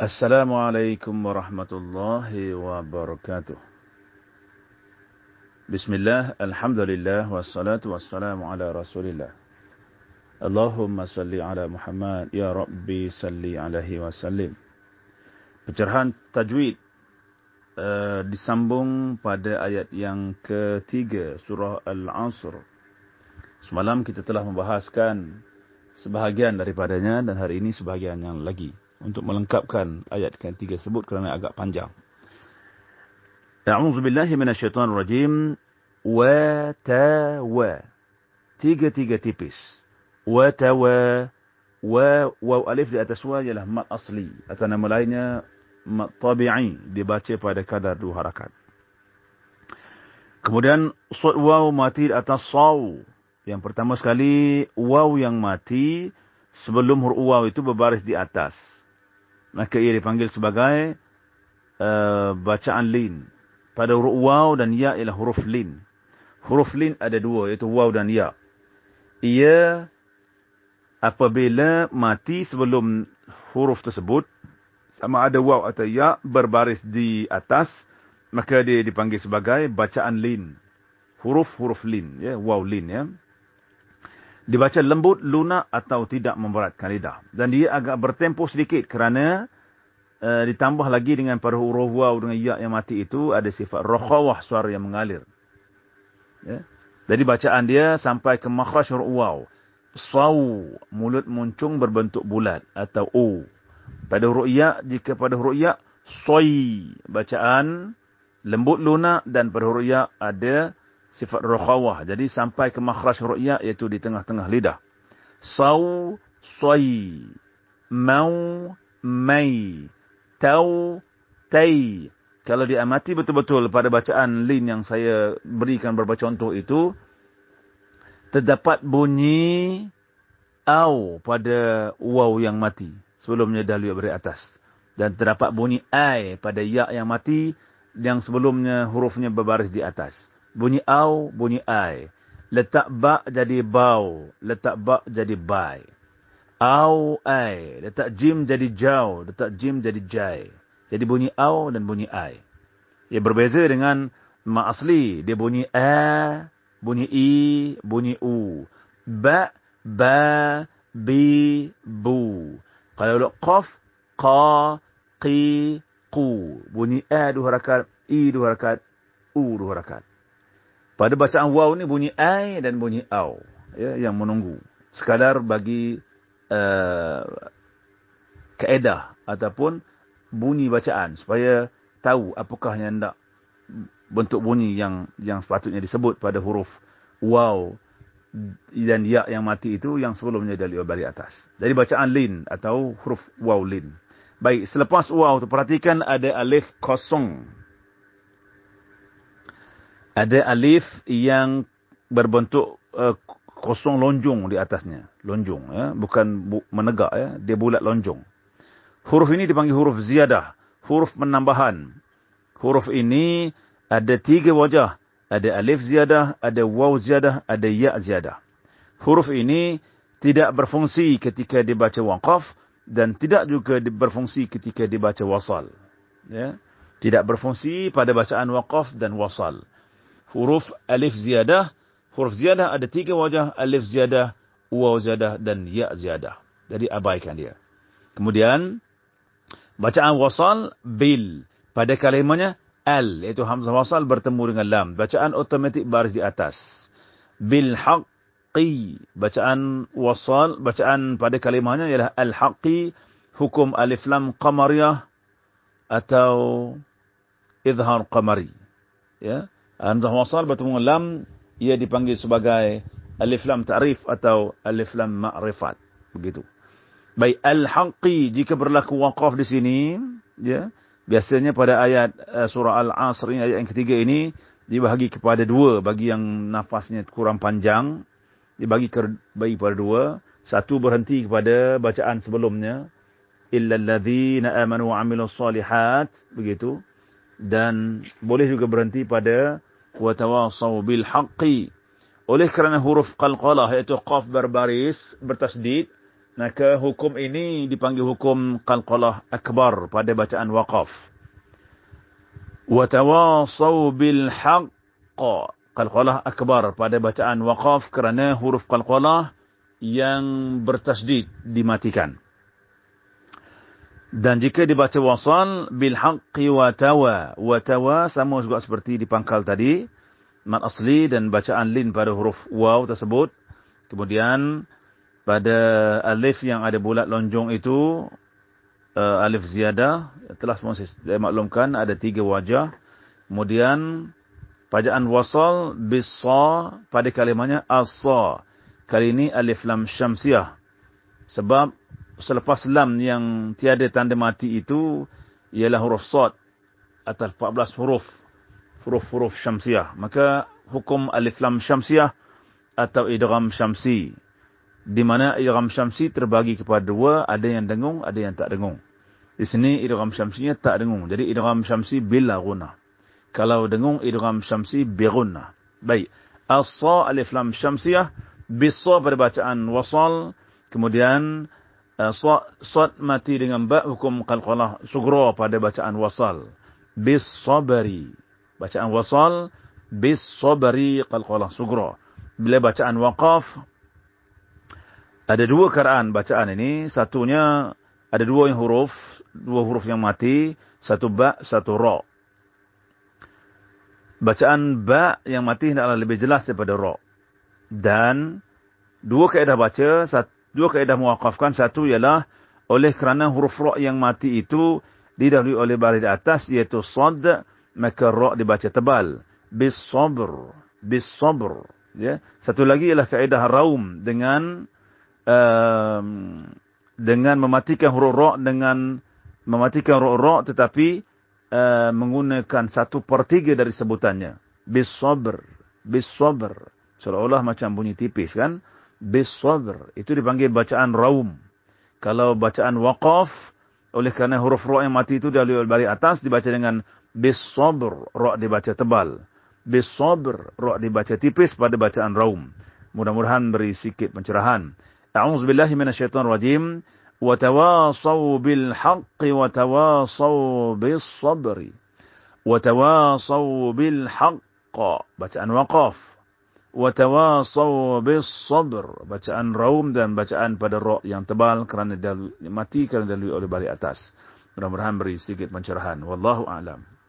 Assalamualaikum warahmatullahi wabarakatuh. Bismillah, Alhamdulillah, wassalatu wassalamu ala rasulillah. Allahumma salli ala Muhammad, Ya Rabbi salli alaihi wasallim. Pencerahan tajwid uh, disambung pada ayat yang ketiga, surah Al-Asr. Semalam kita telah membahaskan sebahagian daripadanya dan hari ini sebahagian yang lagi untuk melengkapkan ayat yang tiga sebut kerana agak panjang. A'udzu billahi minasyaitonir rajim. Wa ta wa. Tiga-tiga tipis. Wa ta wa. Wa waw alif di atas wa ialah mat asli atau nama lainnya mat tabi'i dibaca pada kadar dua harakat. Kemudian sod waw mati di atas saw. Yang pertama sekali waw yang mati sebelum huruf waw itu berbaris di atas maka ia dipanggil sebagai uh, bacaan lin. Pada huruf waw dan ya ialah huruf lin. Huruf lin ada dua, iaitu waw dan ya. Ia apabila mati sebelum huruf tersebut, sama ada waw atau ya berbaris di atas, maka dia dipanggil sebagai bacaan lin. Huruf-huruf lin, ya, waw lin. Ya dibaca lembut, lunak atau tidak memberatkan lidah. Dan dia agak bertempo sedikit kerana uh, ditambah lagi dengan pada huruf waw dengan ya yang mati itu ada sifat rokhawah suara yang mengalir. Ya. Jadi bacaan dia sampai ke makhraj huruf waw. Saw, mulut muncung berbentuk bulat atau u. Pada huruf ya, jika pada huruf ya, soy, bacaan lembut lunak dan pada huruf ya ada sifat rukhawah. Jadi sampai ke makhraj ru'ya iaitu di tengah-tengah lidah. Saw, soy, mau, mai, tau, tay. Kalau diamati betul-betul pada bacaan lin yang saya berikan beberapa contoh itu, terdapat bunyi au pada waw yang mati sebelumnya dalil beri atas. Dan terdapat bunyi ai pada ya yang mati yang sebelumnya hurufnya berbaris di atas. Bunyi au, bunyi ai. Letak ba jadi bau. Letak ba jadi bai. Au, ai. Letak jim jadi jau. Letak jim jadi jai. Jadi bunyi au dan bunyi ai. Ia berbeza dengan ma asli. Dia bunyi a, bunyi i, bunyi u. Ba, ba, bi, bu. Kalau qaf, qa, qi, qu. Bunyi a dua harakat, i dua harakat, u dua harakat. Pada bacaan waw ni bunyi ai dan bunyi au. Ya, yang menunggu. Sekadar bagi uh, keedah ataupun bunyi bacaan. Supaya tahu apakah yang nak bentuk bunyi yang yang sepatutnya disebut pada huruf waw dan ya yang mati itu yang sebelumnya dari balik atas. Jadi bacaan lin atau huruf waw lin. Baik, selepas waw tu perhatikan ada alif kosong ada alif yang berbentuk uh, kosong lonjong di atasnya. Lonjong. Ya. Bukan bu menegak. Ya. Dia bulat lonjong. Huruf ini dipanggil huruf ziyadah. Huruf penambahan. Huruf ini ada tiga wajah. Ada alif ziyadah, ada waw ziyadah, ada ya ziyadah. Huruf ini tidak berfungsi ketika dibaca waqaf dan tidak juga berfungsi ketika dibaca wasal. Ya. Tidak berfungsi pada bacaan waqaf dan wasal huruf alif ziyadah. Huruf ziyadah ada tiga wajah. Alif ziyadah, waw ziyadah dan ya ziyadah. Jadi abaikan dia. Kemudian, bacaan wasal bil. Pada kalimahnya al. Iaitu hamzah wasal bertemu dengan lam. Bacaan otomatik baris di atas. Bil haqqi. Bacaan wasal. Bacaan pada kalimahnya ialah al haqqi. Hukum alif lam qamariyah. Atau izhar qamari. Ya. Hamzah wasal bertemu lam ia dipanggil sebagai alif lam ta'rif atau alif lam ma'rifat. Begitu. Baik al-haqqi jika berlaku waqaf di sini ya biasanya pada ayat uh, surah al-asr ayat yang ketiga ini dibahagi kepada dua. Bagi yang nafasnya kurang panjang dibagi bagi pada dua. Satu berhenti kepada bacaan sebelumnya. Illal ladzina amanu wa amilus solihat begitu. Dan boleh juga berhenti pada watawasau bil haqqi. Oleh kerana huruf qalqalah iaitu qaf berbaris, bertasdid, maka hukum ini dipanggil hukum qalqalah akbar pada bacaan waqaf. Watawasaw bilhaqa. Qalqalah akbar pada bacaan waqaf kerana huruf qalqalah yang bertasdid dimatikan. Dan jika dibaca wasal bil haqqi wa tawa, wa tawa sama juga seperti di pangkal tadi, mat asli dan bacaan lin pada huruf waw tersebut. Kemudian pada alif yang ada bulat lonjong itu uh, alif ziyadah telah saya maklumkan ada tiga wajah. Kemudian bacaan wasal bis sa pada kalimahnya as-sa. Kali ini alif lam syamsiah. Sebab selepas lam yang tiada tanda mati itu ialah huruf sad atau 14 huruf huruf-huruf syamsiah. Maka hukum alif lam syamsiah atau idgham syamsi. Di mana idgham syamsi terbagi kepada dua, ada yang dengung, ada yang tak dengung. Di sini idgham syamsinya tak dengung. Jadi idgham syamsi bila guna. Kalau dengung idgham syamsi bi guna. Baik. As-sa alif lam syamsiah bisa pada bacaan wasal, kemudian uh, sad mati dengan ba hukum qalqalah sugra pada bacaan wasal. Bis sabari. Bacaan wasal bis sabari qalqalah sugra. Bila bacaan waqaf ada dua keadaan bacaan ini, satunya ada dua yang huruf, dua huruf yang mati, satu ba, satu ra. Bacaan ba yang mati hendaklah lebih jelas daripada ra dan dua kaedah baca, dua kaedah mewakafkan, satu ialah oleh kerana huruf ra' yang mati itu didahului oleh baris di atas, iaitu sad, maka ra' dibaca tebal. Bis sabr, bis sabr. Ya. Satu lagi ialah kaedah raum dengan um, dengan mematikan huruf ra' dengan mematikan huruf ra' tetapi uh, menggunakan satu per tiga dari sebutannya. Bis sabr, bis sabr. Seolah-olah macam bunyi tipis kan. Bis sabr. Itu dipanggil bacaan raum. Kalau bacaan waqaf. Oleh kerana huruf ra' yang mati itu dari balik atas. Dibaca dengan bis sabr. Ra' dibaca tebal. Bis sabr. Ra' dibaca tipis pada bacaan raum. Mudah-mudahan beri sikit pencerahan. A'udzubillahi minasyaitanirrajim. Wa tawasaw bil haqqi wa tawasaw. Bacaan waqaf watawasaw bis sabr bacaan raum dan bacaan pada ra yang tebal kerana mati kerana dalui oleh balik atas. Mudah-mudahan beri sedikit pencerahan. Wallahu a'lam